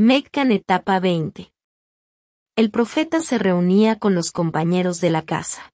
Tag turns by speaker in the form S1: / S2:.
S1: Meccan etapa 20. El profeta se reunía con los compañeros de la casa.